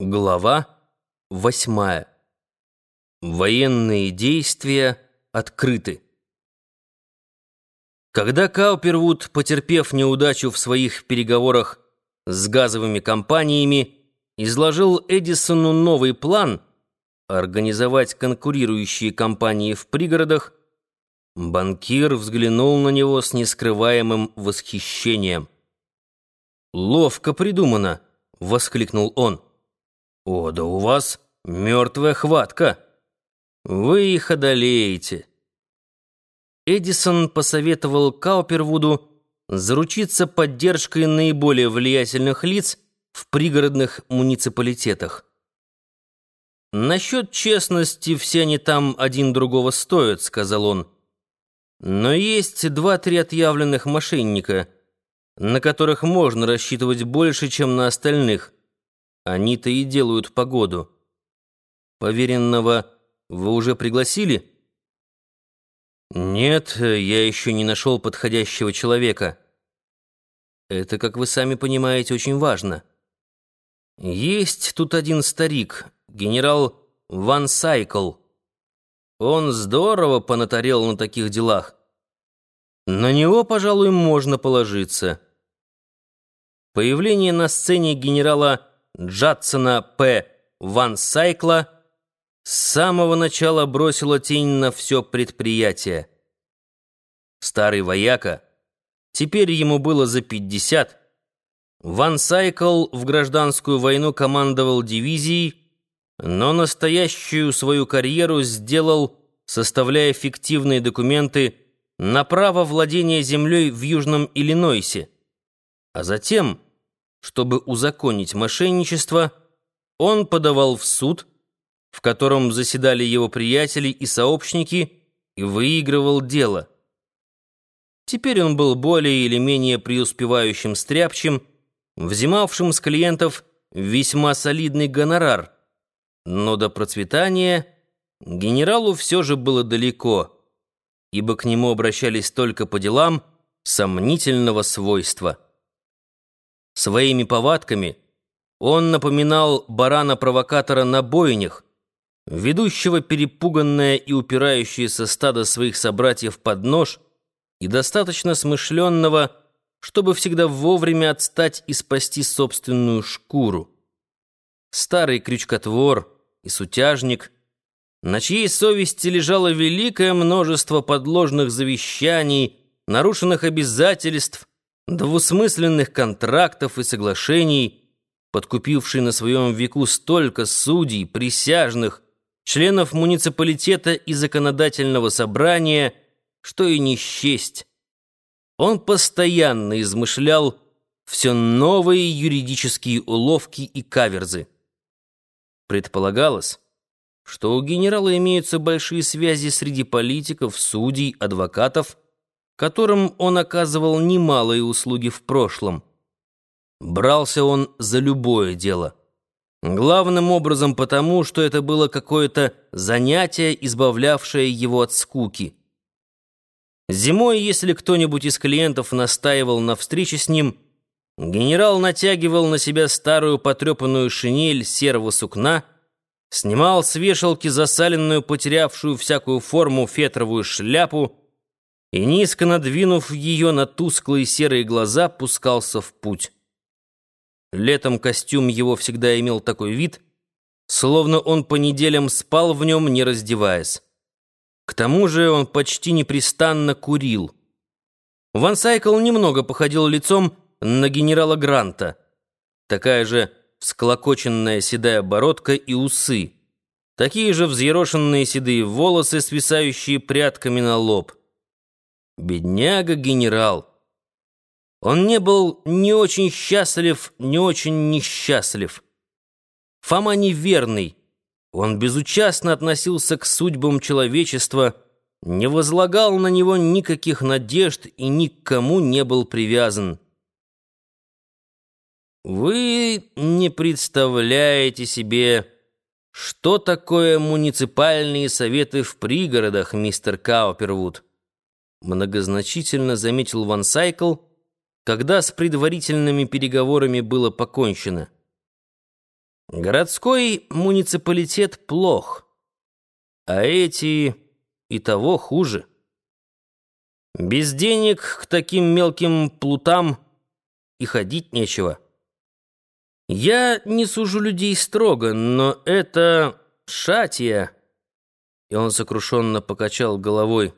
Глава восьмая. Военные действия открыты. Когда Каупервуд, потерпев неудачу в своих переговорах с газовыми компаниями, изложил Эдисону новый план организовать конкурирующие компании в пригородах, банкир взглянул на него с нескрываемым восхищением. «Ловко придумано!» — воскликнул он. «О, да у вас мертвая хватка! Вы их одолеете!» Эдисон посоветовал Каупервуду заручиться поддержкой наиболее влиятельных лиц в пригородных муниципалитетах. «Насчет честности все они там один другого стоят», — сказал он. «Но есть два-три отъявленных мошенника, на которых можно рассчитывать больше, чем на остальных». Они-то и делают погоду. Поверенного вы уже пригласили? Нет, я еще не нашел подходящего человека. Это, как вы сами понимаете, очень важно. Есть тут один старик, генерал Ван Сайкл. Он здорово понатарел на таких делах. На него, пожалуй, можно положиться. Появление на сцене генерала Джадсона П. Ван Сайкла с самого начала бросила тень на все предприятие. Старый вояка, теперь ему было за пятьдесят, Ван Сайкл в гражданскую войну командовал дивизией, но настоящую свою карьеру сделал, составляя фиктивные документы на право владения землей в Южном Иллинойсе, а затем чтобы узаконить мошенничество, он подавал в суд, в котором заседали его приятели и сообщники, и выигрывал дело. Теперь он был более или менее преуспевающим стряпчем, взимавшим с клиентов весьма солидный гонорар, но до процветания генералу все же было далеко, ибо к нему обращались только по делам сомнительного свойства. Своими повадками он напоминал барана-провокатора на бойнях, ведущего перепуганное и упирающееся стадо своих собратьев под нож и достаточно смышленного, чтобы всегда вовремя отстать и спасти собственную шкуру. Старый крючкотвор и сутяжник, на чьей совести лежало великое множество подложных завещаний, нарушенных обязательств — двусмысленных контрактов и соглашений, подкупивший на своем веку столько судей, присяжных, членов муниципалитета и законодательного собрания, что и не счесть. Он постоянно измышлял все новые юридические уловки и каверзы. Предполагалось, что у генерала имеются большие связи среди политиков, судей, адвокатов, которым он оказывал немалые услуги в прошлом. Брался он за любое дело. Главным образом потому, что это было какое-то занятие, избавлявшее его от скуки. Зимой, если кто-нибудь из клиентов настаивал на встрече с ним, генерал натягивал на себя старую потрепанную шинель серого сукна, снимал с вешалки засаленную, потерявшую всякую форму фетровую шляпу, и, низко надвинув ее на тусклые серые глаза, пускался в путь. Летом костюм его всегда имел такой вид, словно он по неделям спал в нем, не раздеваясь. К тому же он почти непрестанно курил. Ван Сайкл немного походил лицом на генерала Гранта. Такая же всклокоченная седая бородка и усы. Такие же взъерошенные седые волосы, свисающие прядками на лоб. Бедняга-генерал. Он не был не очень счастлив, не очень несчастлив. Фома неверный. Он безучастно относился к судьбам человечества, не возлагал на него никаких надежд и ни к кому не был привязан. Вы не представляете себе, что такое муниципальные советы в пригородах, мистер Каупервуд многозначительно заметил Ван Сайкл, когда с предварительными переговорами было покончено. Городской муниципалитет плох, а эти и того хуже. Без денег к таким мелким плутам и ходить нечего. Я не сужу людей строго, но это шатия. И он сокрушенно покачал головой.